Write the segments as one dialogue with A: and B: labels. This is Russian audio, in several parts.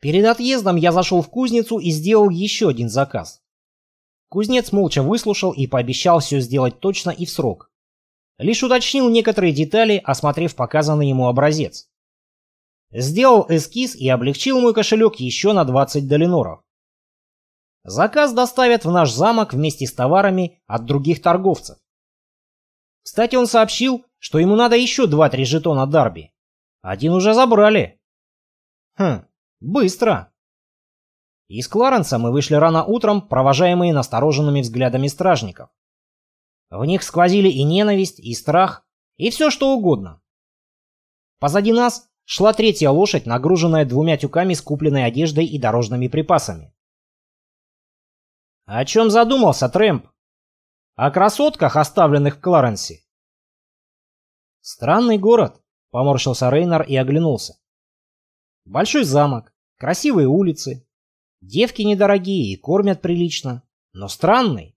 A: Перед отъездом я зашел в кузницу и сделал еще один заказ. Кузнец молча выслушал и пообещал все сделать точно и в срок. Лишь уточнил некоторые детали, осмотрев показанный ему образец. Сделал эскиз и облегчил мой кошелек еще на 20 долиноров. Заказ доставят в наш замок вместе с товарами от других торговцев. Кстати, он сообщил, что ему надо еще два-три жетона Дарби. Один уже забрали. Хм, быстро. Из Кларенса мы вышли рано утром, провожаемые настороженными взглядами стражников. В них сквозили и ненависть, и страх, и все что угодно. Позади нас шла третья лошадь, нагруженная двумя тюками с купленной одеждой и дорожными припасами. «О чем задумался, Трэмп? О красотках, оставленных в Кларенсе?» «Странный город», — поморщился Рейнар и оглянулся. «Большой замок, красивые улицы, девки недорогие и кормят прилично, но странный,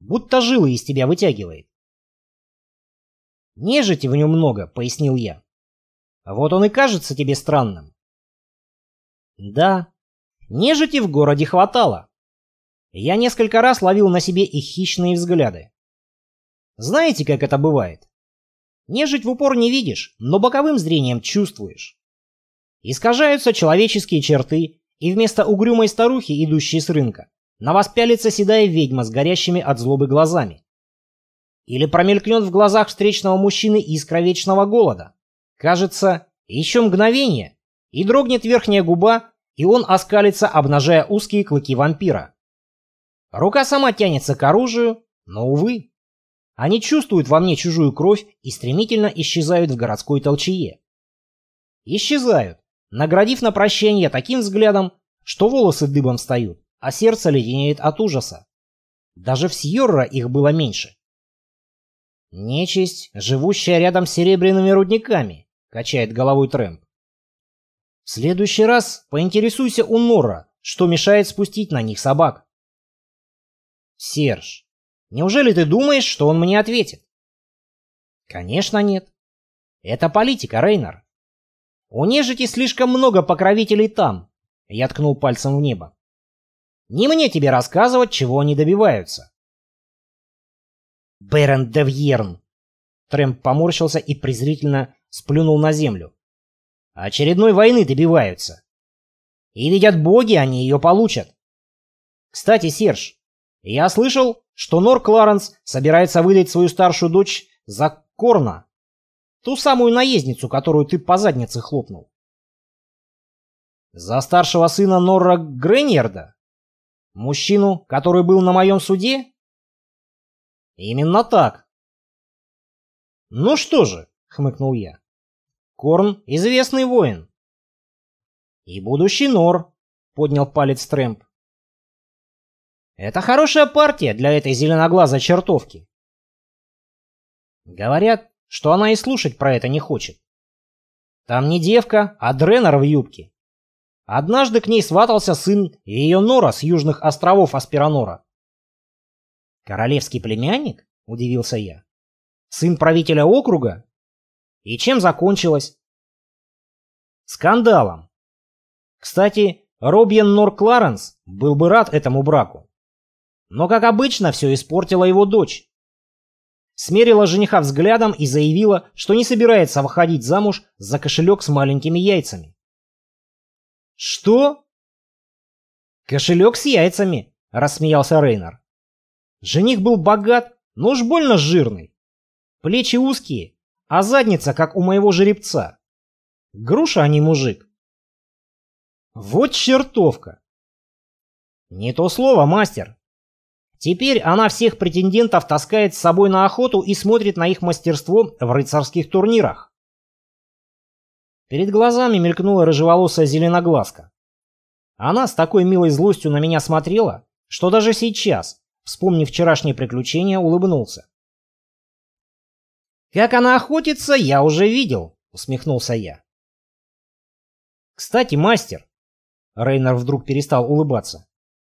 A: будто жилы из тебя вытягивает». «Нежити в нем много», — пояснил я. «Вот он и кажется тебе странным». «Да, нежити в городе хватало. Я несколько раз ловил на себе их хищные взгляды. Знаете, как это бывает? Нежить в упор не видишь, но боковым зрением чувствуешь. Искажаются человеческие черты, и вместо угрюмой старухи, идущей с рынка, на вас пялится седая ведьма с горящими от злобы глазами. Или промелькнет в глазах встречного мужчины искра вечного голода. Кажется, еще мгновение, и дрогнет верхняя губа, и он оскалится, обнажая узкие клыки вампира. Рука сама тянется к оружию, но, увы, они чувствуют во мне чужую кровь и стремительно исчезают в городской толчее. Исчезают, наградив на прощение таким взглядом, что волосы дыбом встают, а сердце леденеет от ужаса. Даже в Сьорра их было меньше. «Нечисть, живущая рядом с серебряными рудниками», — качает головой Трэмп. «В следующий раз поинтересуйся у Нора, что мешает спустить на них собак». Серж, неужели ты думаешь, что он мне ответит? Конечно нет. Это политика, Рейнар. У нежити слишком много покровителей там. Я ткнул пальцем в небо. Не мне тебе рассказывать, чего они добиваются. Берен Девьерн. Трэмп поморщился и презрительно сплюнул на землю. Очередной войны добиваются. И видят боги, они ее получат. Кстати, Серж, я слышал, что Нор Кларенс собирается выдать свою старшую дочь за Корна. Ту самую наездницу, которую ты по заднице хлопнул. За старшего сына Норра Греньерда? Мужчину, который был на моем суде? Именно так. Ну что же, хмыкнул я. Корн — известный воин. И будущий Нор, поднял палец Трэмп. Это хорошая партия для этой зеленоглазой чертовки. Говорят, что она и слушать про это не хочет. Там не девка, а Дренер в юбке. Однажды к ней сватался сын ее Нора с южных островов Аспиранора. «Королевский племянник?» – удивился я. «Сын правителя округа? И чем закончилось?» «Скандалом. Кстати, Робьен Нор Кларенс был бы рад этому браку. Но, как обычно, все испортила его дочь. Смерила жениха взглядом и заявила, что не собирается выходить замуж за кошелек с маленькими яйцами. «Что?» «Кошелек с яйцами», — рассмеялся Рейнар. Жених был богат, но уж больно жирный. Плечи узкие, а задница, как у моего жеребца. Груша, а не мужик. Вот чертовка. Не то слово, мастер. Теперь она всех претендентов таскает с собой на охоту и смотрит на их мастерство в рыцарских турнирах. Перед глазами мелькнула рыжеволосая зеленоглазка. Она с такой милой злостью на меня смотрела, что даже сейчас, вспомнив вчерашние приключения, улыбнулся. «Как она охотится, я уже видел», — усмехнулся я. «Кстати, мастер», — Рейнер вдруг перестал улыбаться,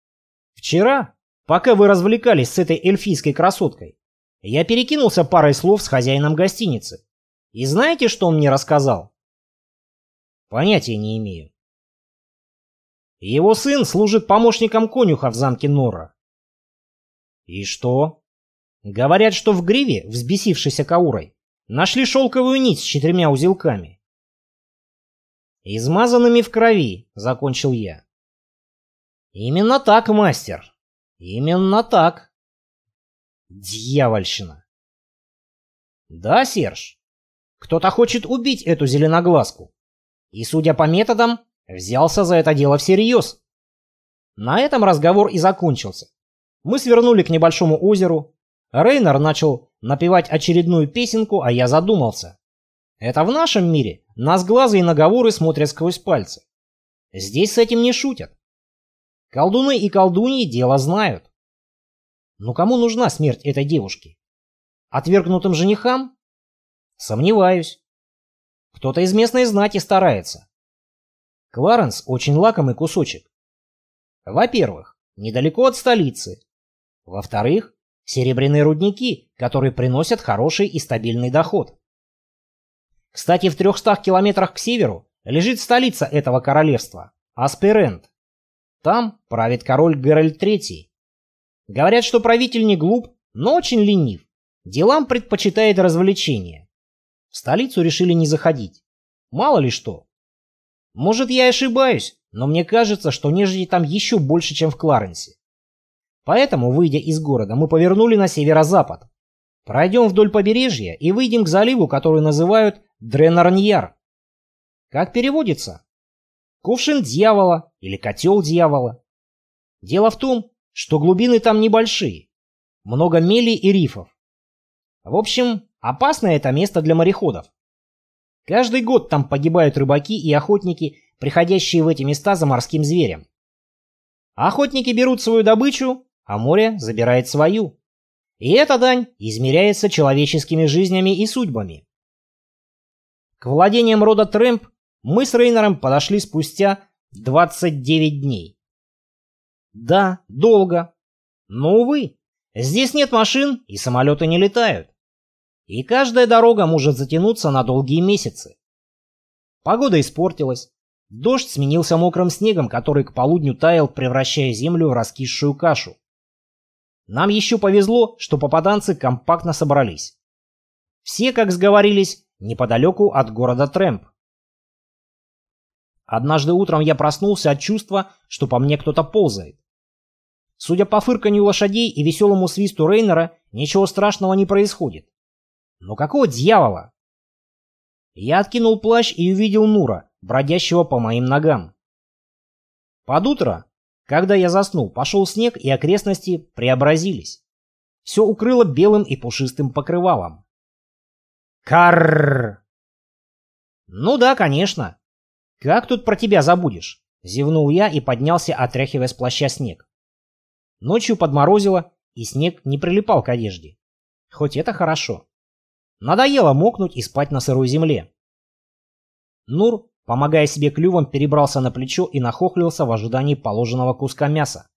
A: — «вчера Пока вы развлекались с этой эльфийской красоткой, я перекинулся парой слов с хозяином гостиницы. И знаете, что он мне рассказал? Понятия не имею. Его сын служит помощником конюха в замке Нора. И что? Говорят, что в гриве, взбесившейся Каурой, нашли шелковую нить с четырьмя узелками. Измазанными в крови, закончил я. Именно так, мастер. Именно так. Дьявольщина. Да, Серж. Кто-то хочет убить эту зеленоглазку. И, судя по методам, взялся за это дело всерьез. На этом разговор и закончился. Мы свернули к небольшому озеру. Рейнер начал напевать очередную песенку, а я задумался. Это в нашем мире нас глазы и наговоры смотрят сквозь пальцы. Здесь с этим не шутят. Колдуны и колдуньи дело знают. Но кому нужна смерть этой девушки? Отвергнутым женихам? Сомневаюсь. Кто-то из местной знати старается. Кларенс очень лакомый кусочек. Во-первых, недалеко от столицы. Во-вторых, серебряные рудники, которые приносят хороший и стабильный доход. Кстати, в 300 километрах к северу лежит столица этого королевства – Асперент. Там правит король Геральт III. Говорят, что правитель не глуп, но очень ленив. Делам предпочитает развлечения. В столицу решили не заходить. Мало ли что. Может, я ошибаюсь, но мне кажется, что нежити там еще больше, чем в Кларенсе. Поэтому, выйдя из города, мы повернули на северо-запад. Пройдем вдоль побережья и выйдем к заливу, который называют Дренарньяр. Как переводится? Кувшин дьявола или котел дьявола. Дело в том, что глубины там небольшие. Много мелей и рифов. В общем, опасное это место для мореходов. Каждый год там погибают рыбаки и охотники, приходящие в эти места за морским зверем. Охотники берут свою добычу, а море забирает свою. И эта дань измеряется человеческими жизнями и судьбами. К владениям рода Трэмп мы с Рейнером подошли спустя 29 дней. Да, долго. Но, увы, здесь нет машин и самолеты не летают. И каждая дорога может затянуться на долгие месяцы. Погода испортилась. Дождь сменился мокрым снегом, который к полудню таял, превращая землю в раскисшую кашу. Нам еще повезло, что попаданцы компактно собрались. Все, как сговорились, неподалеку от города Трэмп. Однажды утром я проснулся от чувства, что по мне кто-то ползает. Судя по фырканью лошадей и веселому свисту Рейнера, ничего страшного не происходит. Но какого дьявола? Я откинул плащ и увидел Нура, бродящего по моим ногам. Под утро когда я заснул, пошел снег, и окрестности преобразились. Все укрыло белым и пушистым покрывалом. Карр! Ну да, конечно. Как тут про тебя забудешь? Зевнул я и поднялся, отряхивая с плаща снег. Ночью подморозило, и снег не прилипал к одежде. Хоть это хорошо. Надоело мокнуть и спать на сырой земле. Нур Помогая себе клювом, перебрался на плечо и нахохлился в ожидании положенного куска мяса.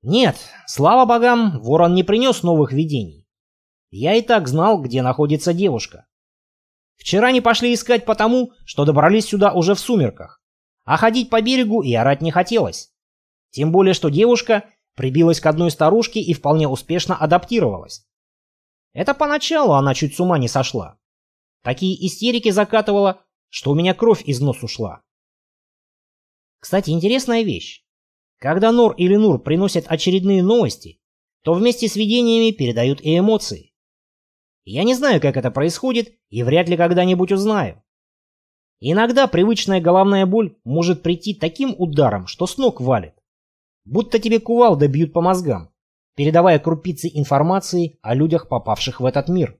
A: Нет, слава богам, ворон не принес новых видений. Я и так знал, где находится девушка. Вчера не пошли искать потому, что добрались сюда уже в сумерках. А ходить по берегу и орать не хотелось. Тем более, что девушка прибилась к одной старушке и вполне успешно адаптировалась. Это поначалу она чуть с ума не сошла. Такие истерики закатывала, что у меня кровь из нос ушла. Кстати, интересная вещь. Когда Нор или Нур приносят очередные новости, то вместе с видениями передают и эмоции. Я не знаю, как это происходит, и вряд ли когда-нибудь узнаю. Иногда привычная головная боль может прийти таким ударом, что с ног валит. Будто тебе кувалда бьют по мозгам, передавая крупицы информации о людях, попавших в этот мир.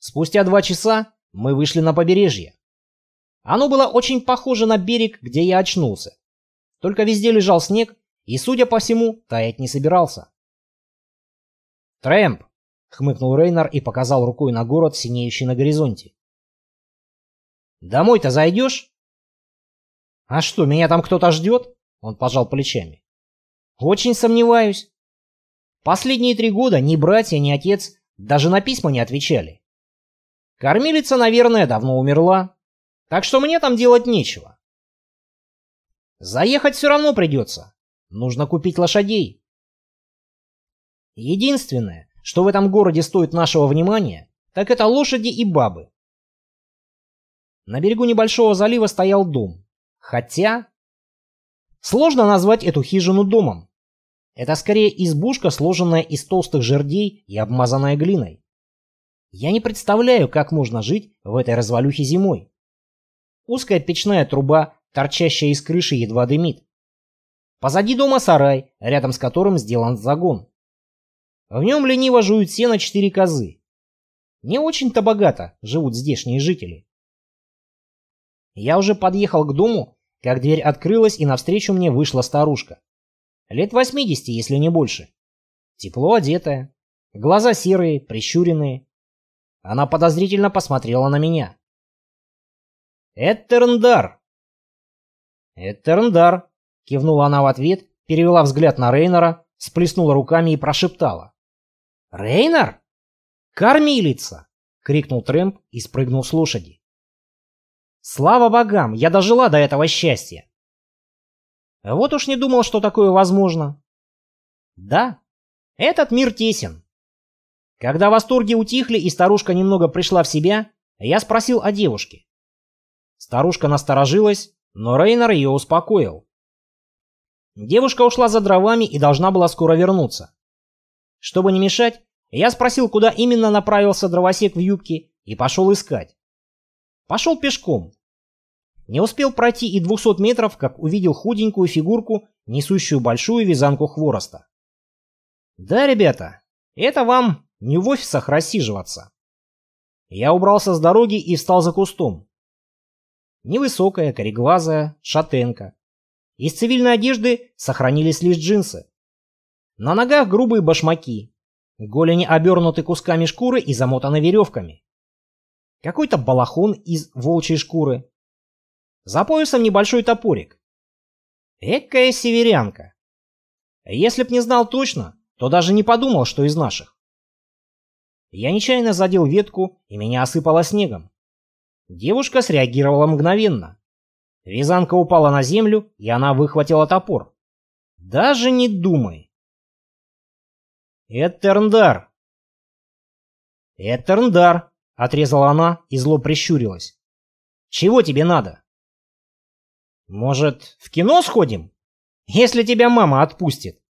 A: Спустя два часа мы вышли на побережье. Оно было очень похоже на берег, где я очнулся. Только везде лежал снег, и, судя по всему, таять не собирался. «Трэмп!» — хмыкнул Рейнар и показал рукой на город, синеющий на горизонте. «Домой-то зайдешь?» «А что, меня там кто-то ждет?» — он пожал плечами. «Очень сомневаюсь. Последние три года ни братья, ни отец даже на письма не отвечали. Кормилица, наверное, давно умерла. Так что мне там делать нечего. Заехать все равно придется. Нужно купить лошадей. Единственное, что в этом городе стоит нашего внимания, так это лошади и бабы. На берегу небольшого залива стоял дом. Хотя... Сложно назвать эту хижину домом. Это скорее избушка, сложенная из толстых жердей и обмазанная глиной. Я не представляю, как можно жить в этой развалюхе зимой. Узкая печная труба, торчащая из крыши, едва дымит. Позади дома сарай, рядом с которым сделан загон. В нем лениво жуют сено четыре козы. Не очень-то богато живут здешние жители. Я уже подъехал к дому, как дверь открылась, и навстречу мне вышла старушка. Лет 80, если не больше. Тепло одетая, глаза серые, прищуренные. Она подозрительно посмотрела на меня. «Этерндар!» «Этерндар!» — кивнула она в ответ, перевела взгляд на Рейнора, сплеснула руками и прошептала. «Рейнар? Кормилица!» — крикнул Трэмп и спрыгнул с лошади. «Слава богам, я дожила до этого счастья!» Вот уж не думал, что такое возможно. Да, этот мир тесен. Когда восторги утихли и старушка немного пришла в себя, я спросил о девушке. Старушка насторожилась, но Рейнер ее успокоил. Девушка ушла за дровами и должна была скоро вернуться. Чтобы не мешать, я спросил, куда именно направился дровосек в юбке, и пошел искать. Пошел пешком. Не успел пройти и двухсот метров, как увидел худенькую фигурку, несущую большую вязанку хвороста. Да, ребята, это вам не в офисах рассиживаться. Я убрался с дороги и встал за кустом. Невысокая, кореглазая, шатенка. Из цивильной одежды сохранились лишь джинсы. На ногах грубые башмаки. Голени обернуты кусками шкуры и замотаны веревками. Какой-то балахон из волчьей шкуры. За поясом небольшой топорик. Экая северянка. Если б не знал точно, то даже не подумал, что из наших. Я нечаянно задел ветку, и меня осыпало снегом. Девушка среагировала мгновенно. Вязанка упала на землю, и она выхватила топор. Даже не думай. «Этерндар!» «Этерндар!» — отрезала она и зло прищурилась. «Чего тебе надо?» «Может, в кино сходим? Если тебя мама отпустит».